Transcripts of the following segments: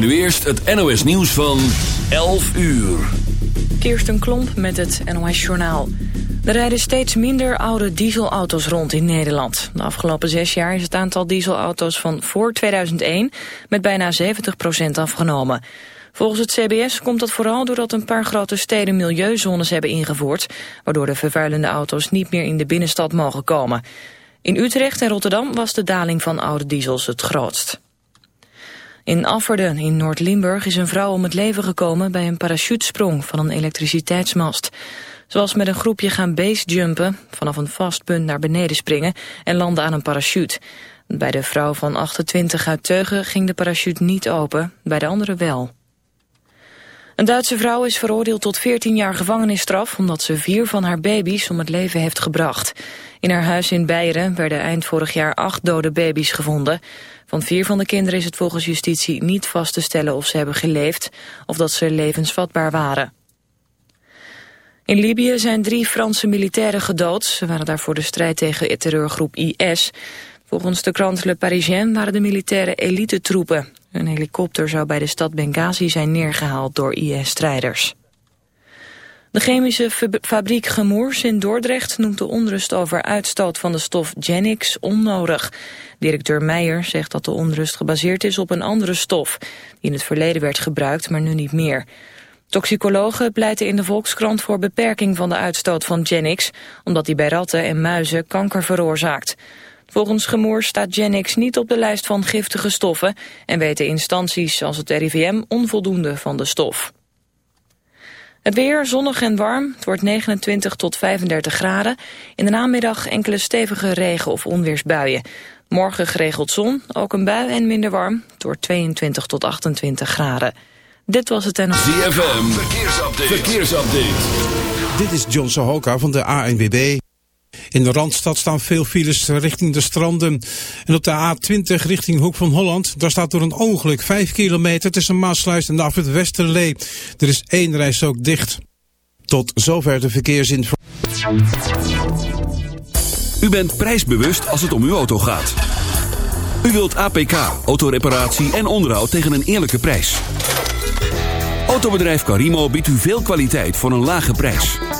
Nu eerst het NOS nieuws van 11 uur. Kirsten Klomp met het NOS Journaal. Er rijden steeds minder oude dieselauto's rond in Nederland. De afgelopen zes jaar is het aantal dieselauto's van voor 2001 met bijna 70% afgenomen. Volgens het CBS komt dat vooral doordat een paar grote steden milieuzones hebben ingevoerd, waardoor de vervuilende auto's niet meer in de binnenstad mogen komen. In Utrecht en Rotterdam was de daling van oude diesels het grootst. In Afferden in Noord-Limburg is een vrouw om het leven gekomen bij een parachutesprong van een elektriciteitsmast. Ze was met een groepje gaan basejumpen, vanaf een vast punt naar beneden springen en landen aan een parachute. Bij de vrouw van 28 uit Teugen ging de parachute niet open, bij de andere wel. Een Duitse vrouw is veroordeeld tot 14 jaar gevangenisstraf... omdat ze vier van haar baby's om het leven heeft gebracht. In haar huis in Beieren werden eind vorig jaar acht dode baby's gevonden. Van vier van de kinderen is het volgens justitie niet vast te stellen of ze hebben geleefd... of dat ze levensvatbaar waren. In Libië zijn drie Franse militairen gedood. Ze waren daar voor de strijd tegen terreurgroep IS. Volgens de krant Le Parisien waren de militaire elite-troepen. Een helikopter zou bij de stad Benghazi zijn neergehaald door IS-strijders. De chemische fabriek Gemoers in Dordrecht noemt de onrust over uitstoot van de stof Genix onnodig. Directeur Meijer zegt dat de onrust gebaseerd is op een andere stof... die in het verleden werd gebruikt, maar nu niet meer. Toxicologen pleiten in de Volkskrant voor beperking van de uitstoot van Genix... omdat die bij ratten en muizen kanker veroorzaakt. Volgens Gemoer staat Genix niet op de lijst van giftige stoffen... en weten instanties als het RIVM onvoldoende van de stof. Het weer zonnig en warm. Het wordt 29 tot 35 graden. In de namiddag enkele stevige regen- of onweersbuien. Morgen geregeld zon, ook een bui en minder warm. Het wordt 22 tot 28 graden. Dit was het en... ZFM, verkeersupdate. verkeersupdate. Dit is John Sohoka van de ANWB. In de Randstad staan veel files richting de stranden. En op de A20 richting Hoek van Holland, daar staat door een ongeluk 5 kilometer tussen Maasluis en de afrit Westerlee. Er is één reis ook dicht. Tot zover de verkeersinformatie. U bent prijsbewust als het om uw auto gaat. U wilt APK, autoreparatie en onderhoud tegen een eerlijke prijs. Autobedrijf Carimo biedt u veel kwaliteit voor een lage prijs.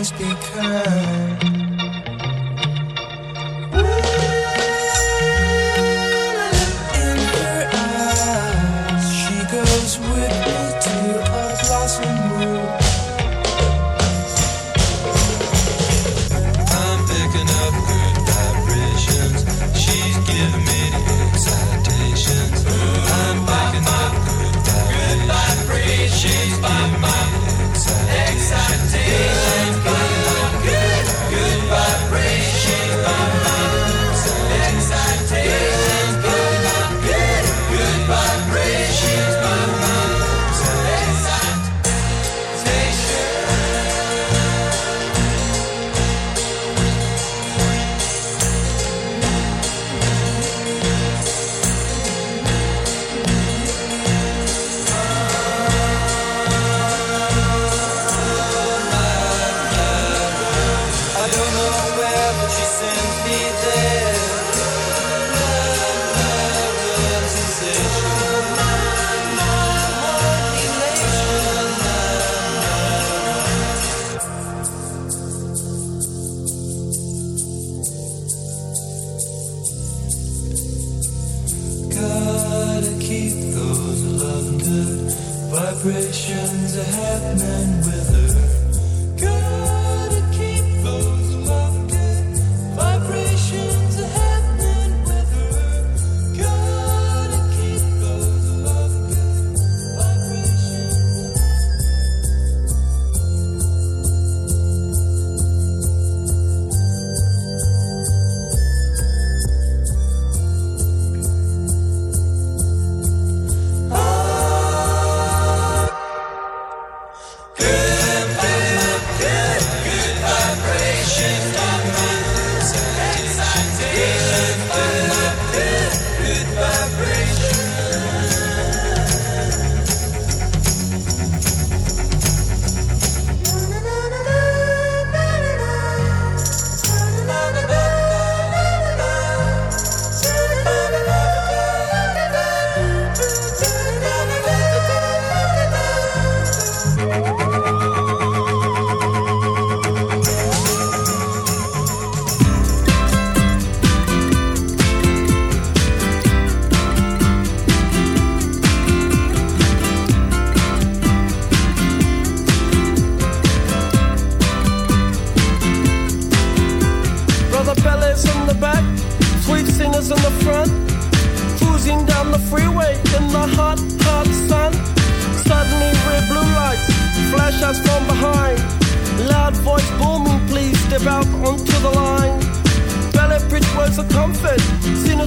know she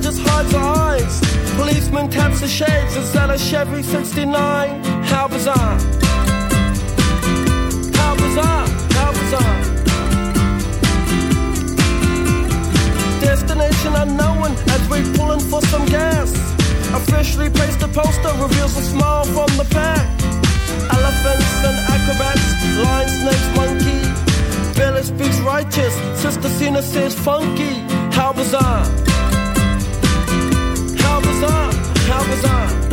just hides her eyes. Policeman taps the shades, and that a Chevy 69? How bizarre! How bizarre! How bizarre! Destination unknown as we're pulling for some gas. Officially placed a poster reveals a smile from the pack. Elephants and acrobats, lion, snakes, monkey. Pele speaks righteous, Sister Zina says funky. How bizarre! How bizarre!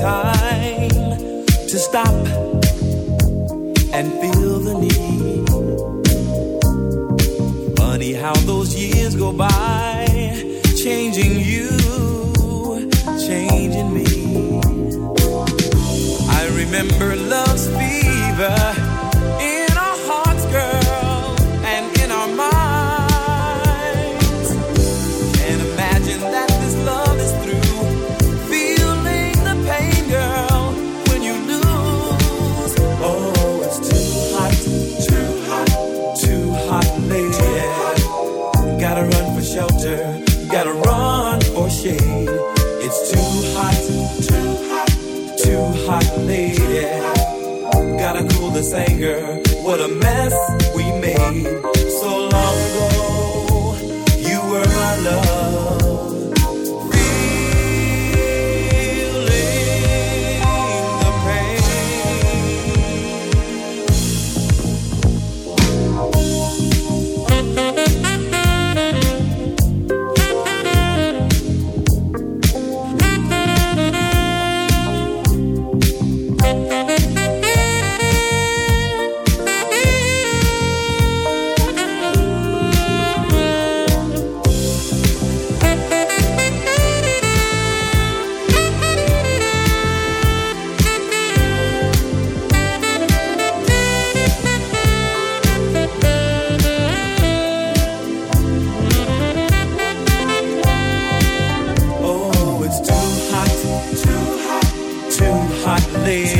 time to stop and feel the need. Funny how those years go by.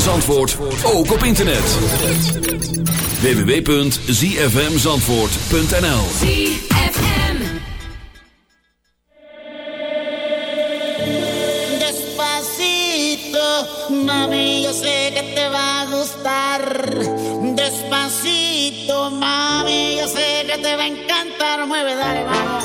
van Zandvoort ook op internet. www.zfmzandvoort.nl Despacito, mami, yo sé que te va a gustar. Despacito, mami, yo sé que te va a encantar. Mueve, dale, vamos.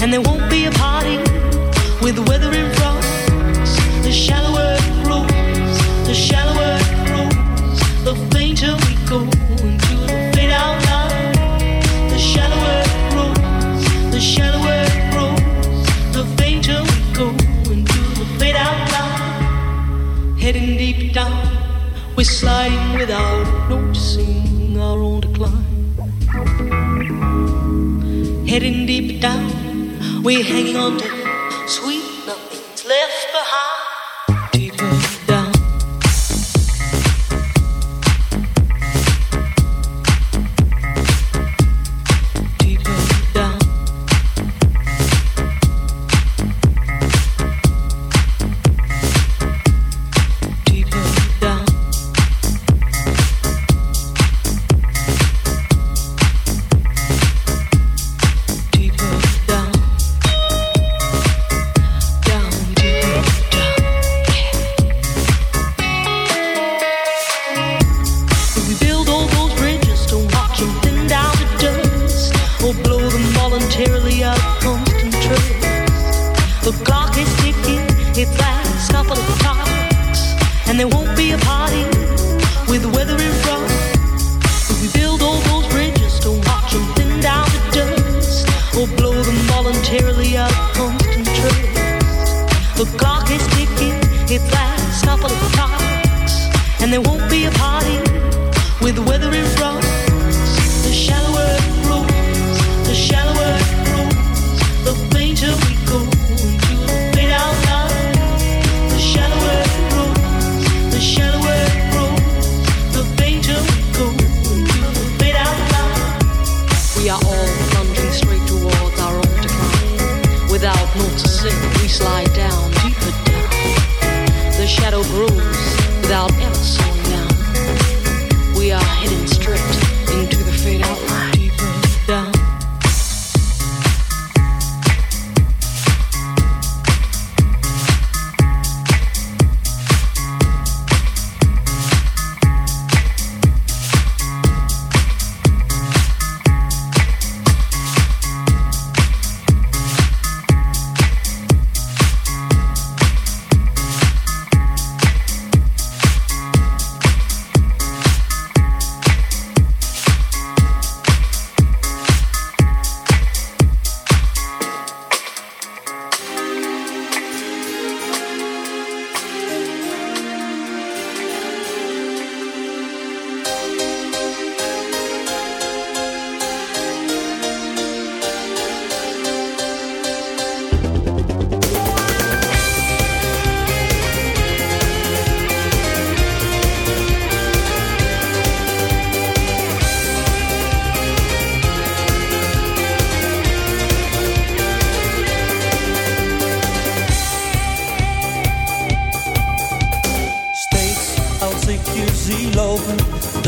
and there won't be a party with the weather in front. The shallower it grows, the shallower it grows, the fainter we go into the fade out line. The shallower it grows, the shallower it grows, the fainter we go into the fade out line. Heading deep down, we're sliding without noticing we're hanging on to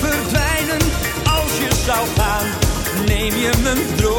verdwijnen als je zou gaan. Neem je mijn droom.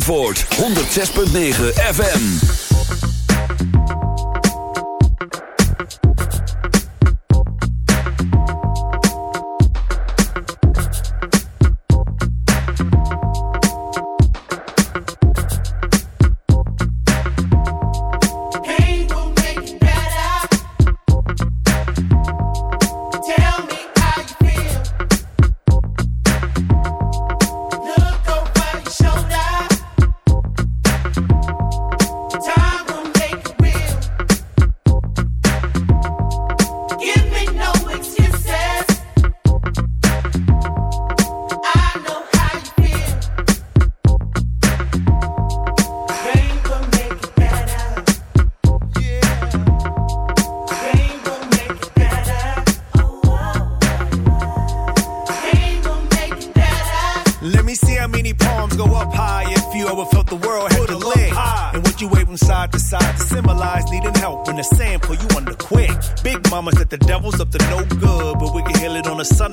106.9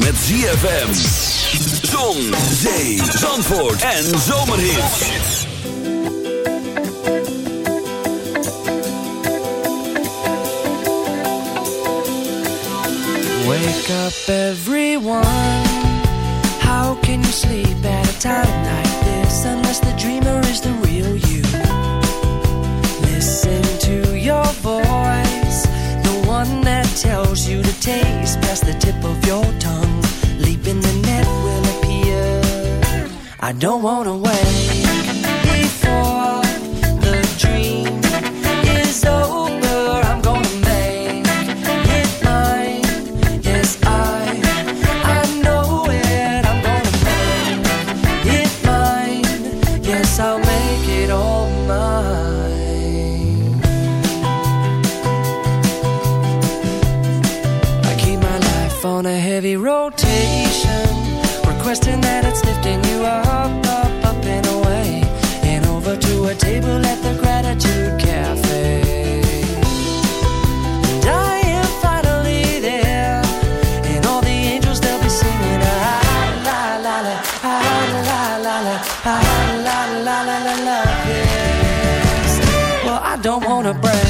met ZFM. Zon, zee, zandvoort en zomerhits. Wake up everyone. How can you sleep at a time like this? Unless the dreamer is the real you. Listen to your voice. The one that tells you to taste past the tip of your tongue. I don't wanna wait. i don't wanna break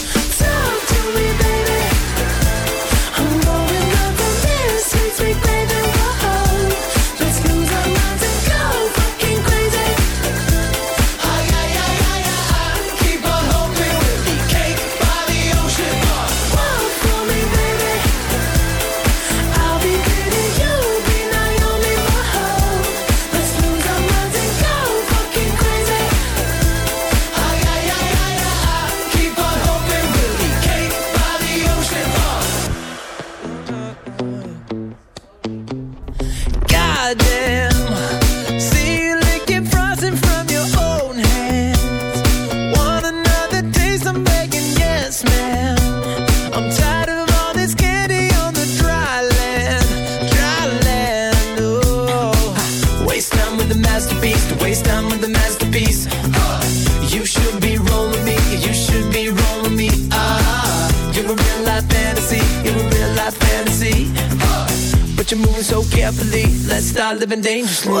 dangerously